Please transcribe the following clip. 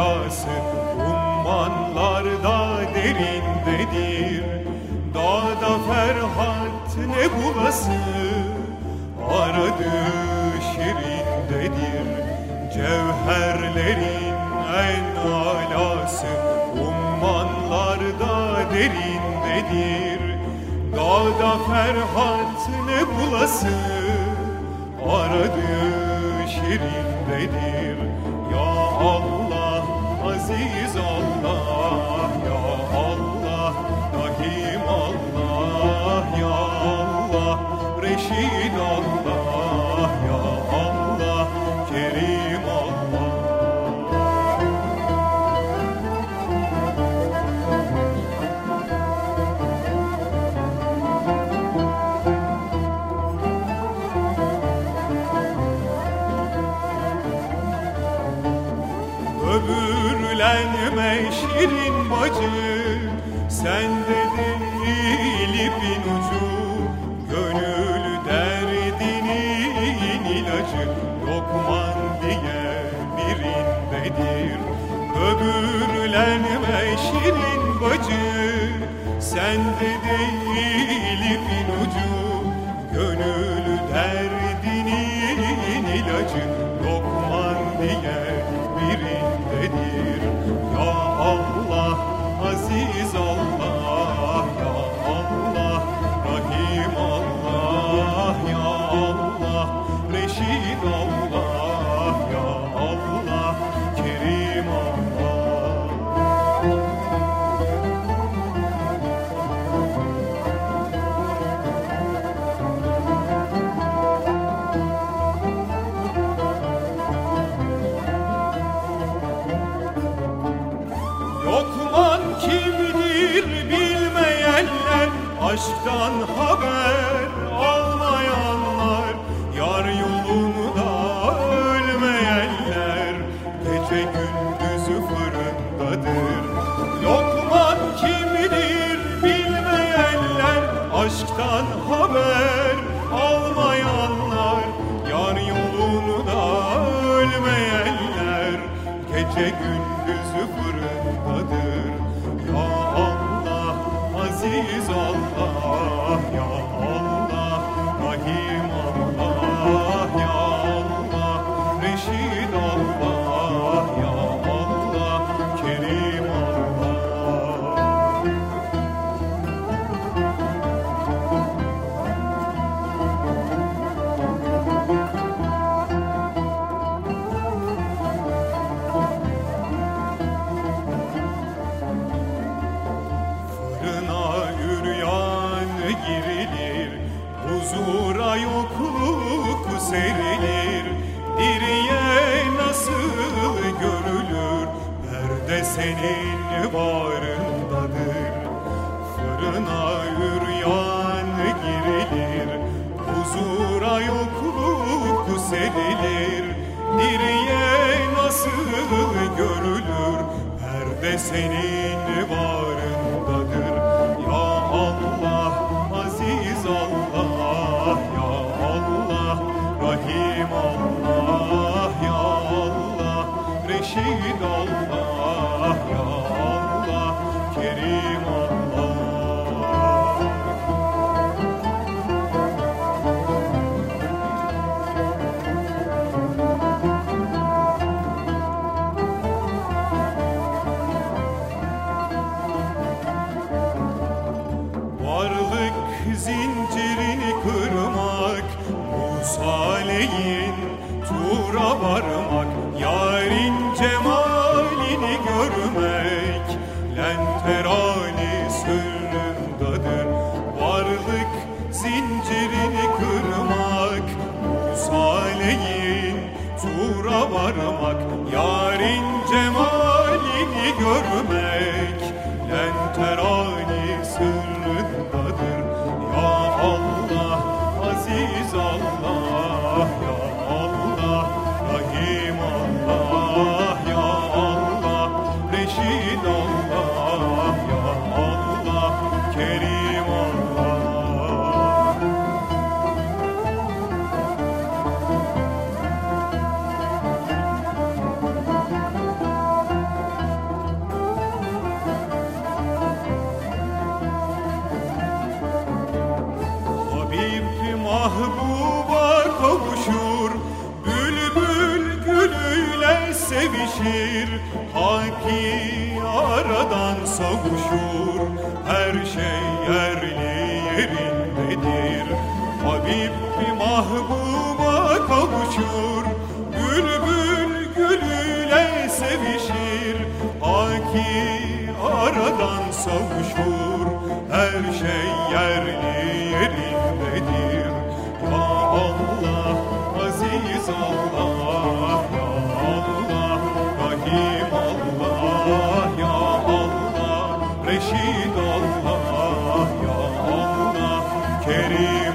kayası Ummanlarda derindedir Dağda Ferhat ne bulası Aradı şirindedir Cevherlerin en alası Ummanlarda derindedir Dağda Ferhat ne bulası Aradı şirindedir Ya Allah! Aziz Allah Ya Allah Rahim Allah Ya Allah Reşid Allah Ya Şirin bacı Sende değil ipin ucu. Gönül derdinin ilacı Lokman diye birindedir. Öbürlenme şirin bacı Sende değil ipin ucu. Gönül derdinin ilacı Lokman diye Aşktan haber Perde senin varındadır. Fırına üryan girilir Huzura yokluk serilir Diriye nasıl görülür Perde senin varındadır zincirini kırmak Musaleyin Tur'a varmak Yarın cemalini görmek Lenterani sırrındadır. Varlık zincirini kırmak Musaleyin Tur'a varmak Yarın cemalini görmek Lenterani Reşid Allah Ya Allah Kerim sevişir Haki aradan savuşur. Her şey yerli yerindedir. Habib bir mahbuba kavuşur. Bülbül gülüyle sevişir Haki aradan savuşur. Her şey yerli yerindedir reşid